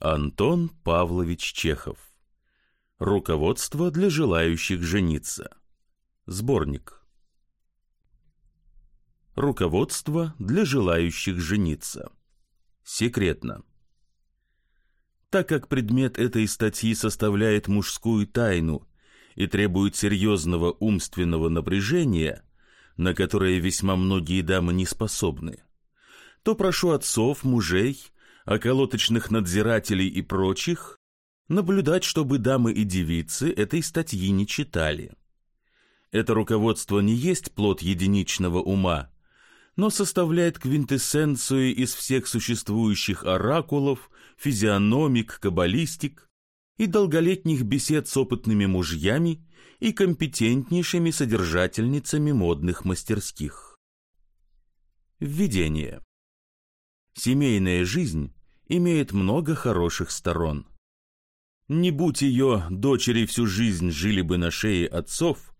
Антон Павлович Чехов. Руководство для желающих жениться. Сборник. Руководство для желающих жениться. Секретно. Так как предмет этой статьи составляет мужскую тайну и требует серьезного умственного напряжения, на которое весьма многие дамы не способны, то прошу отцов, мужей, околоточных надзирателей и прочих наблюдать, чтобы дамы и девицы этой статьи не читали. Это руководство не есть плод единичного ума, но составляет квинтэссенцию из всех существующих оракулов, физиономик, каббалистик и долголетних бесед с опытными мужьями и компетентнейшими содержательницами модных мастерских. Введение. Семейная жизнь имеет много хороших сторон. Не будь ее, дочери всю жизнь жили бы на шее отцов,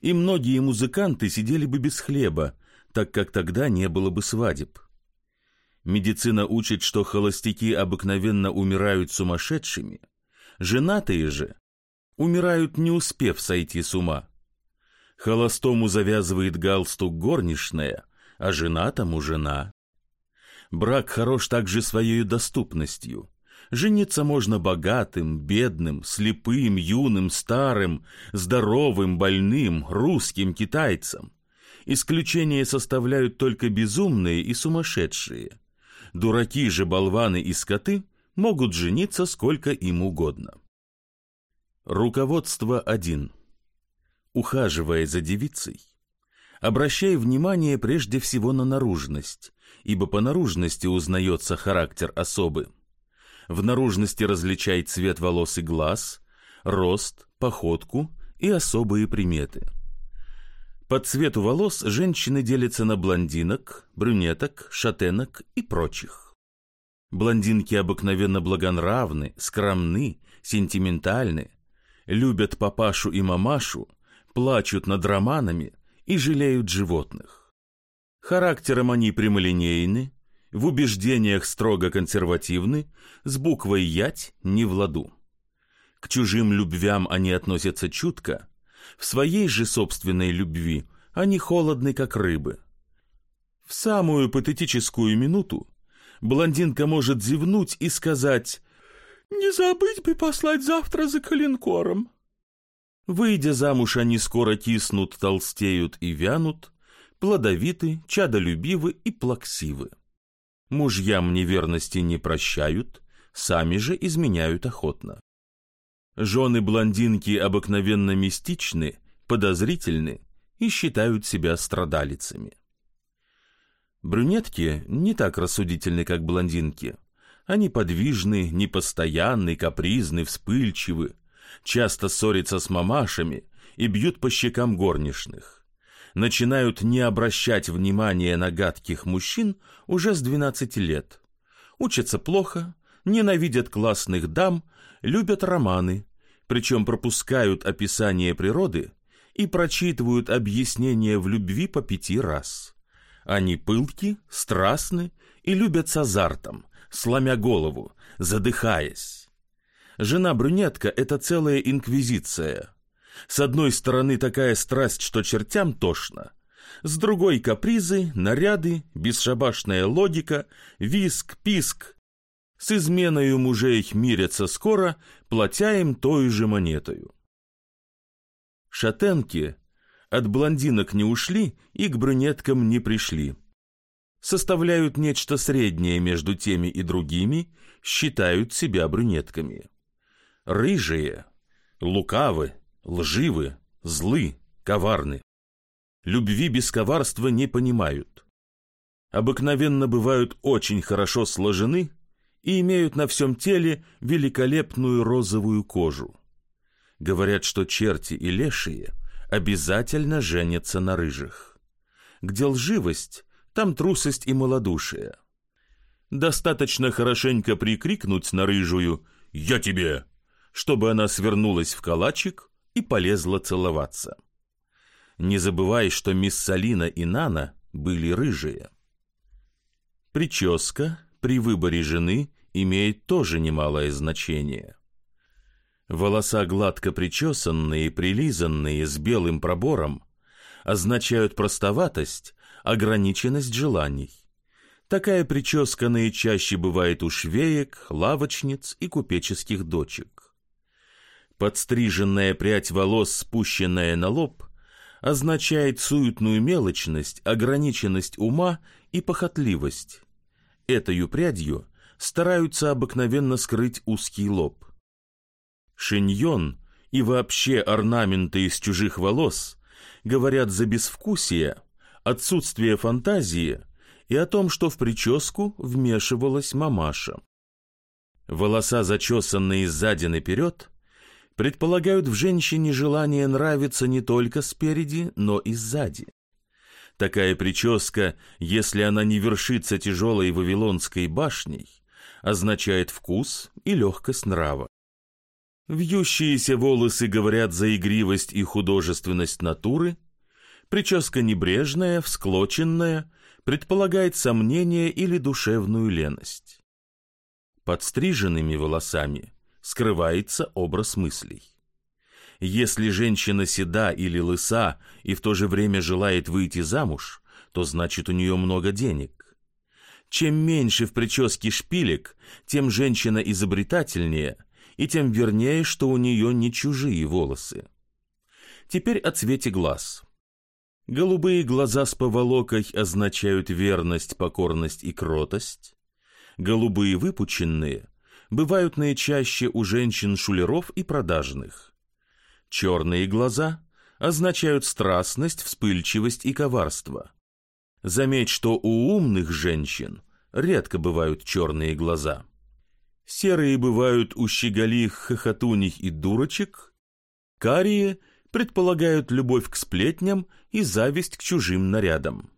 и многие музыканты сидели бы без хлеба, так как тогда не было бы свадеб. Медицина учит, что холостяки обыкновенно умирают сумасшедшими, женатые же умирают, не успев сойти с ума. Холостому завязывает галстук горничная, а женатому жена. Брак хорош также своей доступностью. Жениться можно богатым, бедным, слепым, юным, старым, здоровым, больным, русским, китайцам. Исключение составляют только безумные и сумасшедшие. Дураки же, болваны и скоты могут жениться сколько им угодно. Руководство 1. Ухаживая за девицей, обращай внимание прежде всего на наружность, ибо по наружности узнается характер особы. В наружности различай цвет волос и глаз, рост, походку и особые приметы. По цвету волос женщины делятся на блондинок, брюнеток, шатенок и прочих. Блондинки обыкновенно благонравны, скромны, сентиментальны, любят папашу и мамашу, плачут над романами и жалеют животных. Характером они прямолинейны, в убеждениях строго консервативны, с буквой «ять» не в ладу. К чужим любвям они относятся чутко, в своей же собственной любви они холодны, как рыбы. В самую патетическую минуту блондинка может зевнуть и сказать «Не забыть бы послать завтра за коленкором». Выйдя замуж, они скоро киснут, толстеют и вянут, плодовиты, чадолюбивы и плаксивы. Мужьям неверности не прощают, сами же изменяют охотно. Жены блондинки обыкновенно мистичны, подозрительны и считают себя страдалицами. Брюнетки не так рассудительны, как блондинки. Они подвижны, непостоянны, капризны, вспыльчивы, часто ссорятся с мамашами и бьют по щекам горничных начинают не обращать внимания на гадких мужчин уже с 12 лет. Учатся плохо, ненавидят классных дам, любят романы, причем пропускают описание природы и прочитывают объяснения в любви по пяти раз. Они пылки, страстны и любят с азартом, сломя голову, задыхаясь. Жена-брюнетка — это целая инквизиция — с одной стороны такая страсть, что чертям тошно, с другой капризы, наряды, бесшабашная логика, виск, писк. С изменою мужей мирятся скоро, платя им той же монетою. Шатенки от блондинок не ушли и к брюнеткам не пришли. Составляют нечто среднее между теми и другими, считают себя брюнетками. Рыжие, лукавы, лживы, злы, коварны. Любви без коварства не понимают. Обыкновенно бывают очень хорошо сложены и имеют на всем теле великолепную розовую кожу. Говорят, что черти и лешие обязательно женятся на рыжих. Где лживость, там трусость и малодушие. Достаточно хорошенько прикрикнуть на рыжую «Я тебе!», чтобы она свернулась в калачик и полезла целоваться. Не забывай, что мисс Салина и Нана были рыжие. Прическа при выборе жены имеет тоже немалое значение. Волоса гладко причесанные, прилизанные, с белым пробором, означают простоватость, ограниченность желаний. Такая прическа наичаще бывает у швеек, лавочниц и купеческих дочек. Подстриженная прядь волос, спущенная на лоб, означает суетную мелочность, ограниченность ума и похотливость. Этою прядью стараются обыкновенно скрыть узкий лоб. Шиньон и вообще орнаменты из чужих волос говорят за безвкусие, отсутствие фантазии и о том, что в прическу вмешивалась мамаша. Волоса, зачесанные сзади наперед, предполагают в женщине желание нравиться не только спереди, но и сзади. Такая прическа, если она не вершится тяжелой вавилонской башней, означает вкус и легкость нрава. Вьющиеся волосы говорят за игривость и художественность натуры, прическа небрежная, всклоченная, предполагает сомнение или душевную леность. Под стриженными волосами скрывается образ мыслей. Если женщина седа или лыса и в то же время желает выйти замуж, то значит у нее много денег. Чем меньше в прическе шпилек, тем женщина изобретательнее и тем вернее, что у нее не чужие волосы. Теперь о цвете глаз. Голубые глаза с поволокой означают верность, покорность и кротость. Голубые выпученные бывают наичаще у женщин-шулеров и продажных. Черные глаза означают страстность, вспыльчивость и коварство. Заметь, что у умных женщин редко бывают черные глаза. Серые бывают у щеголих, хохотуней и дурочек. Карие предполагают любовь к сплетням и зависть к чужим нарядам.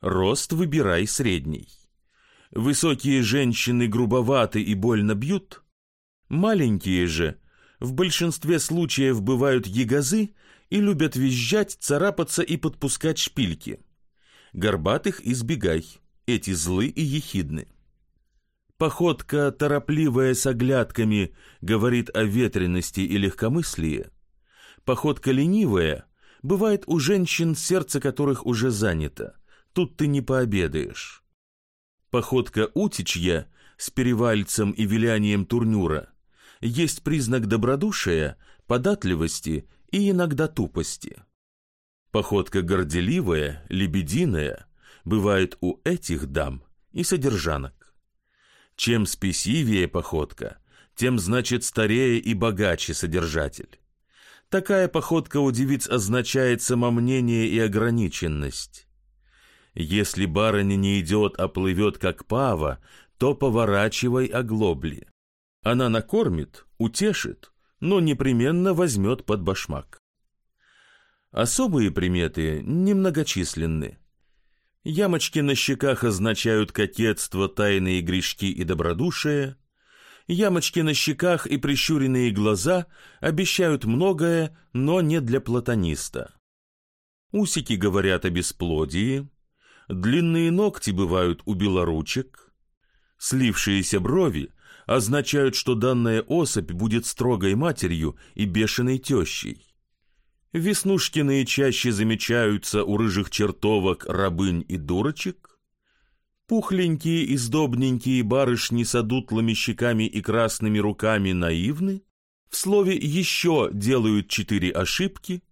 Рост выбирай средний. Высокие женщины грубоваты и больно бьют. Маленькие же в большинстве случаев бывают ягозы и любят визжать, царапаться и подпускать шпильки. Горбатых избегай, эти злы и ехидны. Походка, торопливая с оглядками, говорит о ветренности и легкомыслии. Походка ленивая бывает у женщин, сердце которых уже занято. Тут ты не пообедаешь. Походка утичья с перевальцем и вилянием турнюра есть признак добродушия, податливости и иногда тупости. Походка горделивая, лебединая бывает у этих дам и содержанок. Чем спесивее походка, тем, значит, старее и богаче содержатель. Такая походка у девиц означает самомнение и ограниченность. Если барыня не идет, а плывет, как пава, то поворачивай оглобли. Она накормит, утешит, но непременно возьмет под башмак. Особые приметы немногочисленны. Ямочки на щеках означают кокетство, тайные грешки и добродушие. Ямочки на щеках и прищуренные глаза обещают многое, но не для платониста. Усики говорят о бесплодии, Длинные ногти бывают у белоручек. Слившиеся брови означают, что данная особь будет строгой матерью и бешеной тещей. Веснушки наичаще замечаются у рыжих чертовок, рабынь и дурочек. Пухленькие и сдобненькие барышни с одутлыми щеками и красными руками наивны. В слове «еще» делают четыре ошибки,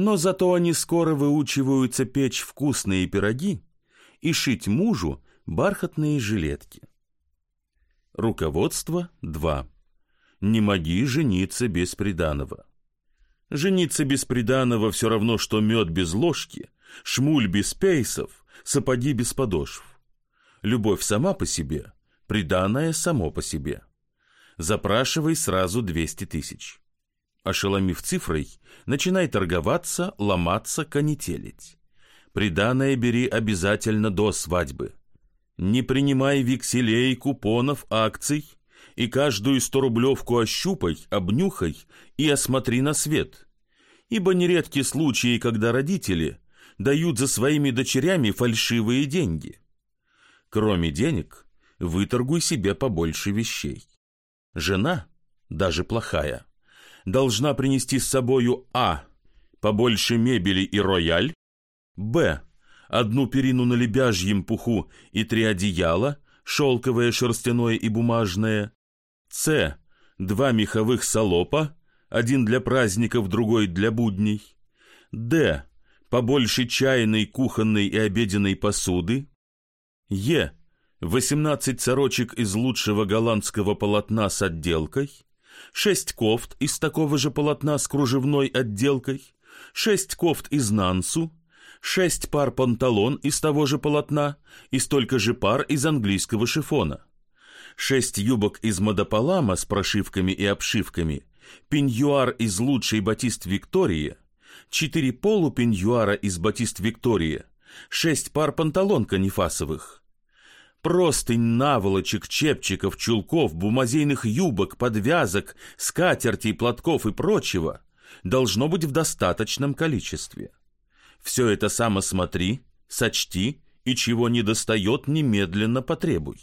но зато они скоро выучиваются печь вкусные пироги и шить мужу бархатные жилетки. Руководство 2. Не моги жениться без приданого. Жениться без приданого все равно, что мед без ложки, шмуль без пейсов, сапоги без подошв. Любовь сама по себе, приданое само по себе. Запрашивай сразу 200 тысяч. Ошеломив цифрой, начинай торговаться, ломаться, конетелить. Приданное бери обязательно до свадьбы. Не принимай векселей, купонов, акций, и каждую сторублевку ощупай, обнюхай и осмотри на свет. Ибо нередки случаи, когда родители дают за своими дочерями фальшивые деньги. Кроме денег, выторгуй себе побольше вещей. Жена, даже плохая, должна принести с собою а. побольше мебели и рояль, б. одну перину на лебяжьем пуху и три одеяла, шелковое, шерстяное и бумажное, с. два меховых салопа, один для праздников, другой для будней, д. побольше чайной, кухонной и обеденной посуды, е. 18 сорочек из лучшего голландского полотна с отделкой, 6 кофт из такого же полотна с кружевной отделкой, 6 кофт из нансу, 6 пар панталон из того же полотна и столько же пар из английского шифона, 6 юбок из модополама с прошивками и обшивками, пеньюар из лучшей батист Виктории, 4 полупеньюара из батист Виктория, 6 пар панталон канифасовых, Простынь наволочек, чепчиков, чулков, бумазейных юбок, подвязок, скатертей, платков и прочего должно быть в достаточном количестве. Все это само смотри, сочти и чего не достает, немедленно потребуй.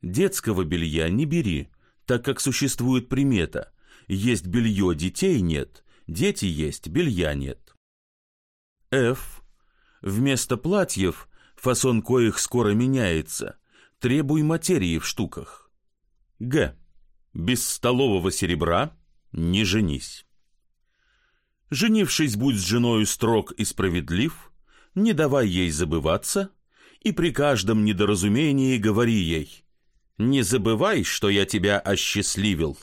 Детского белья не бери, так как существует примета. Есть белье, детей нет, дети есть, белья нет. F. Вместо платьев фасон коих скоро меняется, требуй материи в штуках. Г. Без столового серебра не женись. Женившись, будь с женою строг и справедлив, не давай ей забываться, и при каждом недоразумении говори ей «Не забывай, что я тебя осчастливил».